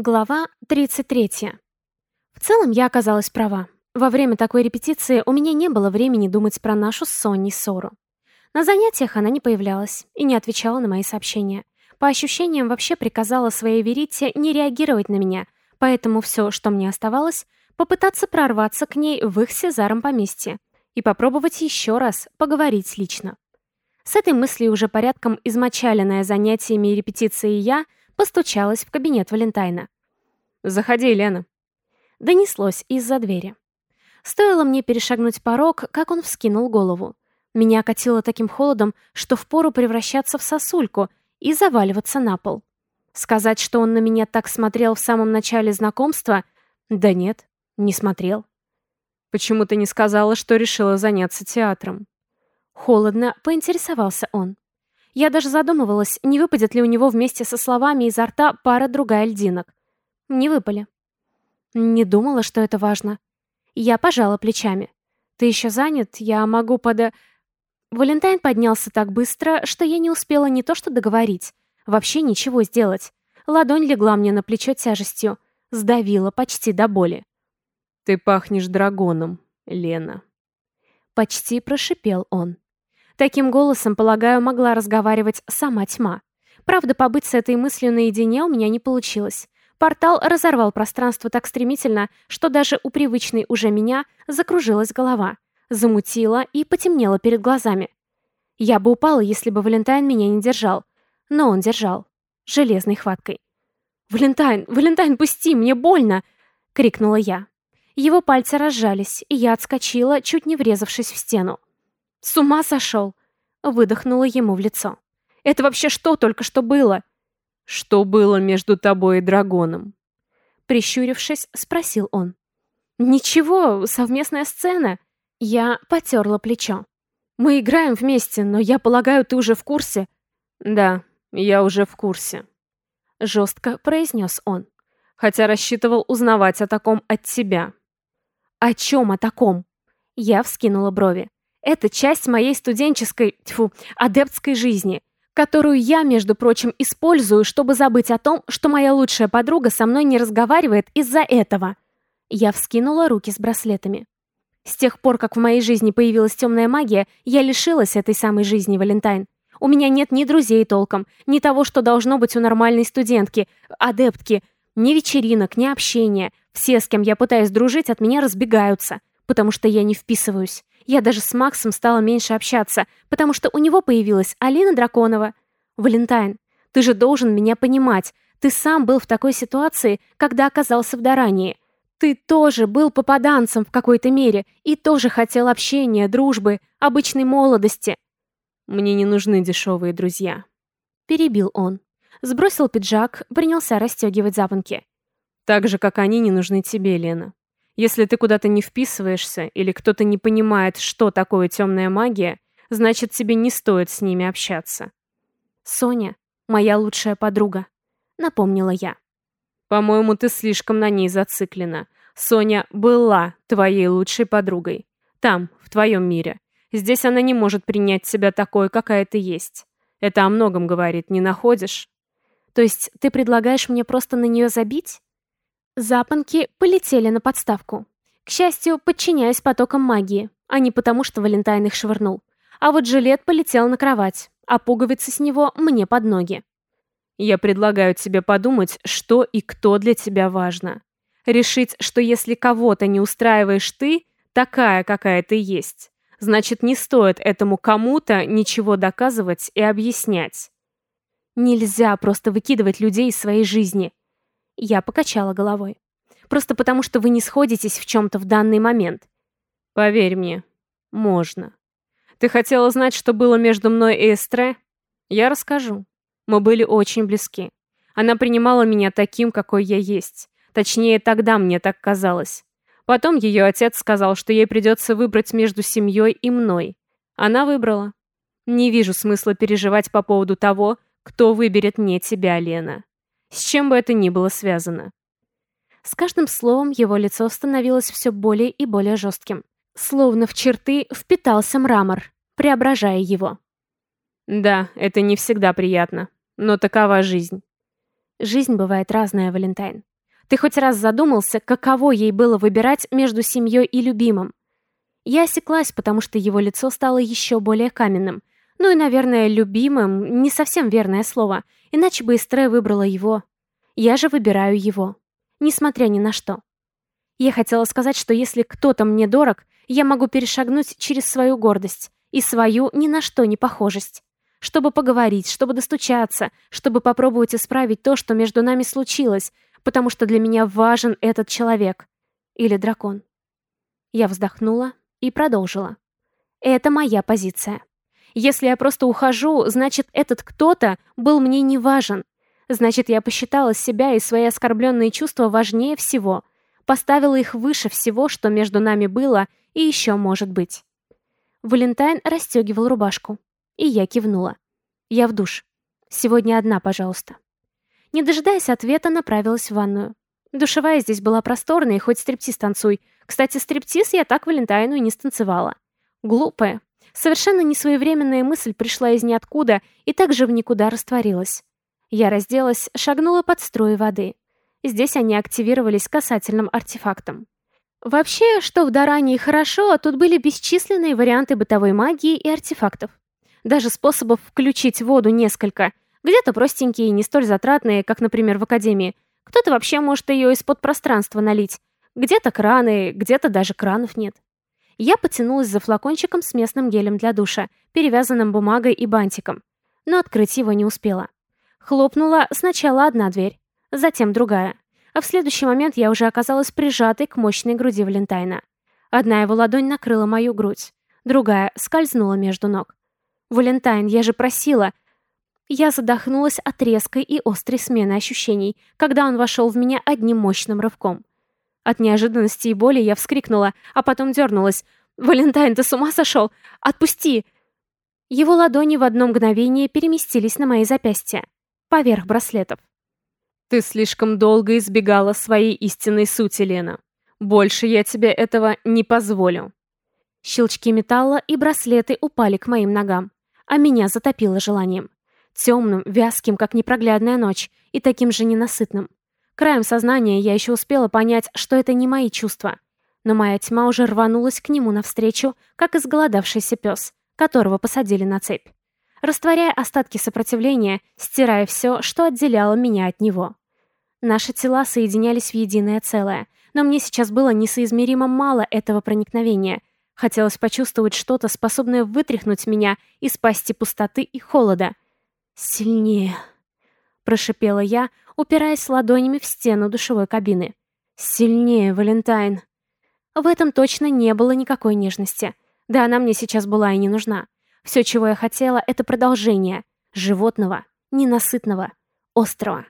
Глава 33. В целом я оказалась права. Во время такой репетиции у меня не было времени думать про нашу с Соней ссору. На занятиях она не появлялась и не отвечала на мои сообщения. По ощущениям, вообще приказала своей Верите не реагировать на меня, поэтому все, что мне оставалось, попытаться прорваться к ней в их Сезаром поместье и попробовать еще раз поговорить лично. С этой мыслью уже порядком измочаленная занятиями и репетицией я — постучалась в кабинет Валентайна. «Заходи, Лена». Донеслось из-за двери. Стоило мне перешагнуть порог, как он вскинул голову. Меня окатило таким холодом, что впору превращаться в сосульку и заваливаться на пол. Сказать, что он на меня так смотрел в самом начале знакомства? Да нет, не смотрел. «Почему ты не сказала, что решила заняться театром?» Холодно поинтересовался он. Я даже задумывалась, не выпадет ли у него вместе со словами изо рта пара-другая льдинок. Не выпали. Не думала, что это важно. Я пожала плечами. «Ты еще занят? Я могу пода...» Валентайн поднялся так быстро, что я не успела не то что договорить, вообще ничего сделать. Ладонь легла мне на плечо тяжестью, сдавила почти до боли. «Ты пахнешь драгоном, Лена». Почти прошипел он. Таким голосом, полагаю, могла разговаривать сама тьма. Правда, побыть с этой мыслью наедине у меня не получилось. Портал разорвал пространство так стремительно, что даже у привычной уже меня закружилась голова, замутила и потемнело перед глазами. Я бы упала, если бы Валентайн меня не держал. Но он держал. Железной хваткой. «Валентайн! Валентайн, пусти! Мне больно!» — крикнула я. Его пальцы разжались, и я отскочила, чуть не врезавшись в стену. «С ума сошел!» — выдохнула ему в лицо. «Это вообще что только что было?» «Что было между тобой и драконом?» Прищурившись, спросил он. «Ничего, совместная сцена». Я потерла плечо. «Мы играем вместе, но я полагаю, ты уже в курсе?» «Да, я уже в курсе», — жестко произнес он. «Хотя рассчитывал узнавать о таком от тебя». «О чем о таком?» Я вскинула брови. Это часть моей студенческой, тьфу, адептской жизни, которую я, между прочим, использую, чтобы забыть о том, что моя лучшая подруга со мной не разговаривает из-за этого. Я вскинула руки с браслетами. С тех пор, как в моей жизни появилась темная магия, я лишилась этой самой жизни, Валентайн. У меня нет ни друзей толком, ни того, что должно быть у нормальной студентки, адептки, ни вечеринок, ни общения. Все, с кем я пытаюсь дружить, от меня разбегаются, потому что я не вписываюсь. Я даже с Максом стала меньше общаться, потому что у него появилась Алина Драконова. Валентайн, ты же должен меня понимать. Ты сам был в такой ситуации, когда оказался в Дарании. Ты тоже был попаданцем в какой-то мере и тоже хотел общения, дружбы, обычной молодости. Мне не нужны дешевые друзья. Перебил он. Сбросил пиджак, принялся расстегивать запонки. Так же, как они не нужны тебе, Лена. Если ты куда-то не вписываешься или кто-то не понимает, что такое темная магия, значит, тебе не стоит с ними общаться. Соня — моя лучшая подруга, напомнила я. По-моему, ты слишком на ней зациклена. Соня была твоей лучшей подругой. Там, в твоем мире. Здесь она не может принять себя такой, какая ты есть. Это о многом говорит, не находишь? То есть ты предлагаешь мне просто на нее забить? Запонки полетели на подставку. К счастью, подчиняясь потокам магии, а не потому, что Валентайн их швырнул. А вот жилет полетел на кровать, а пуговицы с него мне под ноги. Я предлагаю тебе подумать, что и кто для тебя важно. Решить, что если кого-то не устраиваешь ты, такая, какая ты есть, значит, не стоит этому кому-то ничего доказывать и объяснять. Нельзя просто выкидывать людей из своей жизни. Я покачала головой. Просто потому, что вы не сходитесь в чем-то в данный момент. Поверь мне, можно. Ты хотела знать, что было между мной и Эстре? Я расскажу. Мы были очень близки. Она принимала меня таким, какой я есть. Точнее, тогда мне так казалось. Потом ее отец сказал, что ей придется выбрать между семьей и мной. Она выбрала. Не вижу смысла переживать по поводу того, кто выберет не тебя, Лена. С чем бы это ни было связано. С каждым словом его лицо становилось все более и более жестким. Словно в черты впитался мрамор, преображая его. Да, это не всегда приятно, но такова жизнь. Жизнь бывает разная, Валентайн. Ты хоть раз задумался, каково ей было выбирать между семьей и любимым? Я осеклась, потому что его лицо стало еще более каменным. Ну и, наверное, любимым — не совсем верное слово, иначе бы Эстре выбрала его. Я же выбираю его. Несмотря ни на что. Я хотела сказать, что если кто-то мне дорог, я могу перешагнуть через свою гордость и свою ни на что не похожесть. Чтобы поговорить, чтобы достучаться, чтобы попробовать исправить то, что между нами случилось, потому что для меня важен этот человек. Или дракон. Я вздохнула и продолжила. Это моя позиция. Если я просто ухожу, значит, этот кто-то был мне не важен. Значит, я посчитала себя и свои оскорбленные чувства важнее всего, поставила их выше всего, что между нами было и еще может быть. Валентайн расстегивал рубашку, и я кивнула. Я в душ. Сегодня одна, пожалуйста. Не дожидаясь ответа, направилась в ванную. Душевая здесь была просторная, хоть стриптиз танцуй. Кстати, стриптиз я так Валентайну и не станцевала. Глупая, Совершенно несвоевременная мысль пришла из ниоткуда и также в никуда растворилась. Я разделась, шагнула под струи воды. Здесь они активировались касательным артефактом. Вообще, что в Дарании хорошо, а тут были бесчисленные варианты бытовой магии и артефактов. Даже способов включить воду несколько. Где-то простенькие и не столь затратные, как, например, в Академии. Кто-то вообще может ее из-под пространства налить. Где-то краны, где-то даже кранов нет. Я потянулась за флакончиком с местным гелем для душа, перевязанным бумагой и бантиком. Но открыть его не успела. Хлопнула сначала одна дверь, затем другая. А в следующий момент я уже оказалась прижатой к мощной груди Валентайна. Одна его ладонь накрыла мою грудь, другая скользнула между ног. «Валентайн, я же просила!» Я задохнулась от резкой и острой смены ощущений, когда он вошел в меня одним мощным рывком. От неожиданности и боли я вскрикнула, а потом дернулась. «Валентайн, ты с ума сошел? Отпусти!» Его ладони в одно мгновение переместились на мои запястья, поверх браслетов. «Ты слишком долго избегала своей истинной сути, Лена. Больше я тебе этого не позволю». Щелчки металла и браслеты упали к моим ногам, а меня затопило желанием. Темным, вязким, как непроглядная ночь, и таким же ненасытным. Краем сознания я еще успела понять, что это не мои чувства. Но моя тьма уже рванулась к нему навстречу, как изголодавшийся пес, которого посадили на цепь. Растворяя остатки сопротивления, стирая все, что отделяло меня от него. Наши тела соединялись в единое целое, но мне сейчас было несоизмеримо мало этого проникновения. Хотелось почувствовать что-то, способное вытряхнуть меня из пасти пустоты и холода. «Сильнее», — прошипела я, упираясь ладонями в стену душевой кабины. «Сильнее, Валентайн!» В этом точно не было никакой нежности. Да она мне сейчас была и не нужна. Все, чего я хотела, это продолжение. Животного, ненасытного, острого.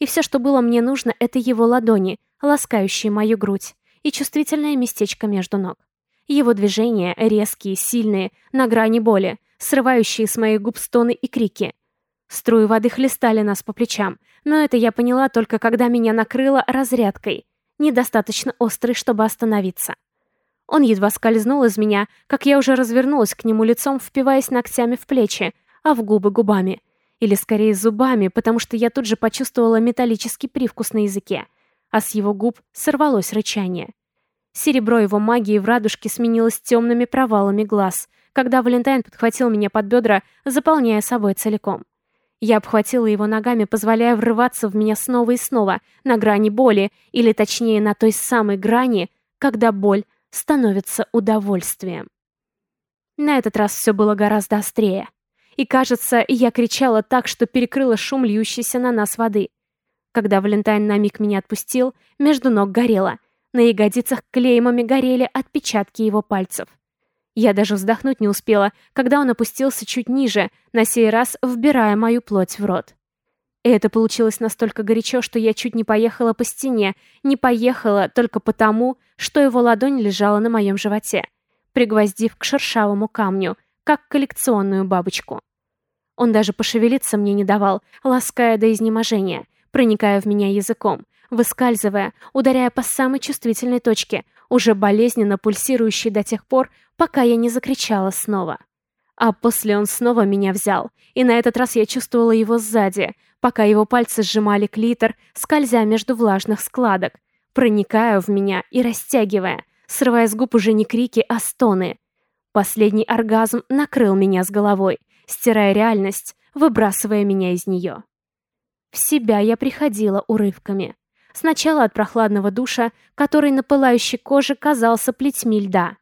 И все, что было мне нужно, это его ладони, ласкающие мою грудь, и чувствительное местечко между ног. Его движения, резкие, сильные, на грани боли, срывающие с моих губ стоны и крики. Струи воды хлестали нас по плечам, но это я поняла только когда меня накрыло разрядкой, недостаточно острой, чтобы остановиться. Он едва скользнул из меня, как я уже развернулась к нему лицом, впиваясь ногтями в плечи, а в губы губами. Или скорее зубами, потому что я тут же почувствовала металлический привкус на языке, а с его губ сорвалось рычание. Серебро его магии в радужке сменилось темными провалами глаз, когда Валентайн подхватил меня под бедра, заполняя собой целиком. Я обхватила его ногами, позволяя врываться в меня снова и снова, на грани боли, или точнее на той самой грани, когда боль становится удовольствием. На этот раз все было гораздо острее. И, кажется, я кричала так, что перекрыла шум льющейся на нас воды. Когда Валентайн на миг меня отпустил, между ног горело. На ягодицах клеймами горели отпечатки его пальцев. Я даже вздохнуть не успела, когда он опустился чуть ниже, на сей раз вбирая мою плоть в рот. И это получилось настолько горячо, что я чуть не поехала по стене, не поехала только потому, что его ладонь лежала на моем животе, пригвоздив к шершавому камню, как коллекционную бабочку. Он даже пошевелиться мне не давал, лаская до изнеможения, проникая в меня языком, выскальзывая, ударяя по самой чувствительной точке, уже болезненно пульсирующей до тех пор, пока я не закричала снова. А после он снова меня взял, и на этот раз я чувствовала его сзади, пока его пальцы сжимали клитор, скользя между влажных складок, проникая в меня и растягивая, срывая с губ уже не крики, а стоны. Последний оргазм накрыл меня с головой, стирая реальность, выбрасывая меня из нее. В себя я приходила урывками. Сначала от прохладного душа, который на пылающей коже казался плетьми льда.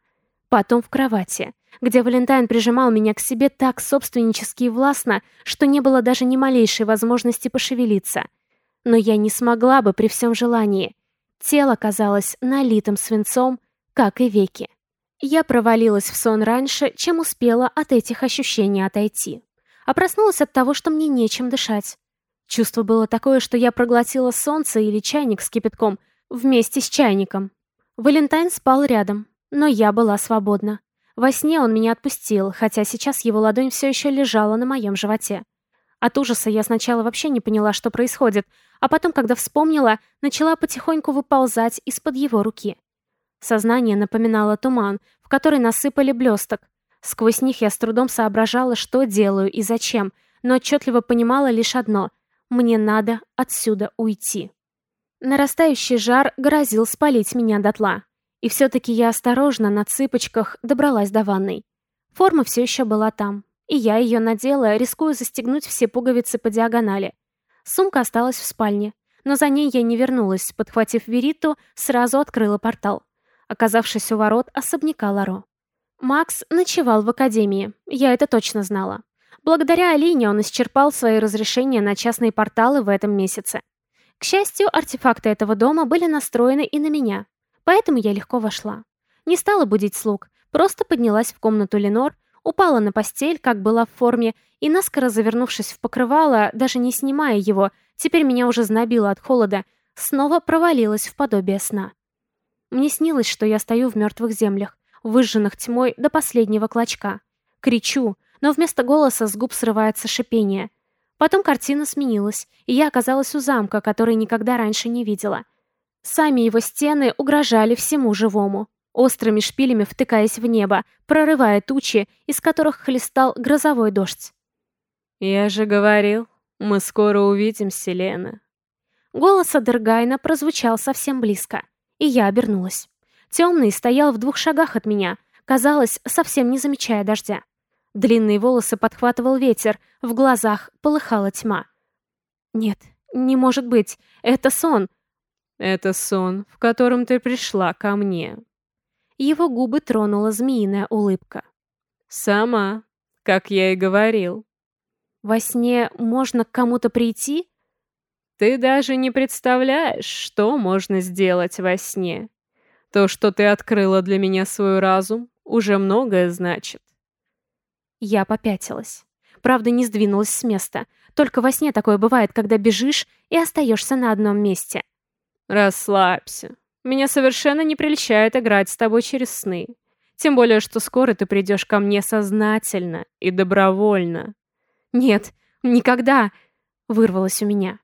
Потом в кровати, где Валентайн прижимал меня к себе так собственнически и властно, что не было даже ни малейшей возможности пошевелиться. Но я не смогла бы при всем желании. Тело казалось налитым свинцом, как и веки. Я провалилась в сон раньше, чем успела от этих ощущений отойти. А проснулась от того, что мне нечем дышать. Чувство было такое, что я проглотила солнце или чайник с кипятком вместе с чайником. Валентайн спал рядом, но я была свободна. Во сне он меня отпустил, хотя сейчас его ладонь все еще лежала на моем животе. От ужаса я сначала вообще не поняла, что происходит, а потом, когда вспомнила, начала потихоньку выползать из-под его руки. Сознание напоминало туман, в который насыпали блесток. Сквозь них я с трудом соображала, что делаю и зачем, но отчетливо понимала лишь одно — мне надо отсюда уйти. Нарастающий жар грозил спалить меня дотла. И все-таки я осторожно на цыпочках добралась до ванной. Форма все еще была там, и я ее надела, рискуя застегнуть все пуговицы по диагонали. Сумка осталась в спальне, но за ней я не вернулась, подхватив Вериту, сразу открыла портал. Оказавшись у ворот особняка Ларо. Макс ночевал в академии, я это точно знала. Благодаря Алине он исчерпал свои разрешения на частные порталы в этом месяце. К счастью, артефакты этого дома были настроены и на меня, Поэтому я легко вошла. Не стала будить слуг, просто поднялась в комнату Ленор, упала на постель, как была в форме, и, наскоро завернувшись в покрывало, даже не снимая его, теперь меня уже знобило от холода, снова провалилась в подобие сна. Мне снилось, что я стою в мертвых землях, выжженных тьмой до последнего клочка. Кричу, но вместо голоса с губ срывается шипение. Потом картина сменилась, и я оказалась у замка, который никогда раньше не видела — Сами его стены угрожали всему живому, острыми шпилями втыкаясь в небо, прорывая тучи, из которых хлестал грозовой дождь. «Я же говорил, мы скоро увидим Селена». Голос Адергайна прозвучал совсем близко, и я обернулась. Темный стоял в двух шагах от меня, казалось, совсем не замечая дождя. Длинные волосы подхватывал ветер, в глазах полыхала тьма. «Нет, не может быть, это сон, это сон, в котором ты пришла ко мне. Его губы тронула змеиная улыбка. Сама, как я и говорил. Во сне можно к кому-то прийти? Ты даже не представляешь, что можно сделать во сне. То, что ты открыла для меня свой разум, уже многое значит. Я попятилась. Правда, не сдвинулась с места. Только во сне такое бывает, когда бежишь и остаешься на одном месте. «Расслабься. Меня совершенно не прельщает играть с тобой через сны. Тем более, что скоро ты придешь ко мне сознательно и добровольно». «Нет, никогда!» — вырвалось у меня.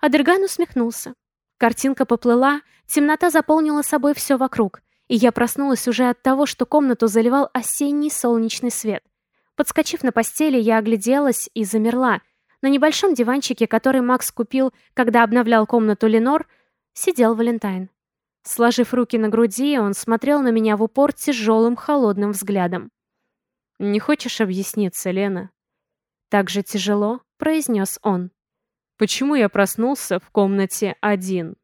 Адерган усмехнулся. Картинка поплыла, темнота заполнила собой все вокруг, и я проснулась уже от того, что комнату заливал осенний солнечный свет. Подскочив на постели, я огляделась и замерла. На небольшом диванчике, который Макс купил, когда обновлял комнату Ленор, сидел Валентайн. Сложив руки на груди, он смотрел на меня в упор тяжелым холодным взглядом. «Не хочешь объясниться, Лена?» «Так же тяжело», — произнес он. «Почему я проснулся в комнате один?»